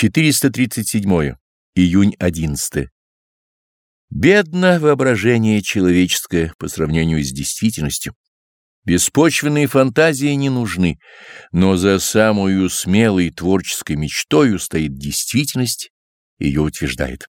437. Июнь 11. Бедно воображение человеческое по сравнению с действительностью. Беспочвенные фантазии не нужны, но за самую смелой творческой мечтою стоит действительность, ее утверждает.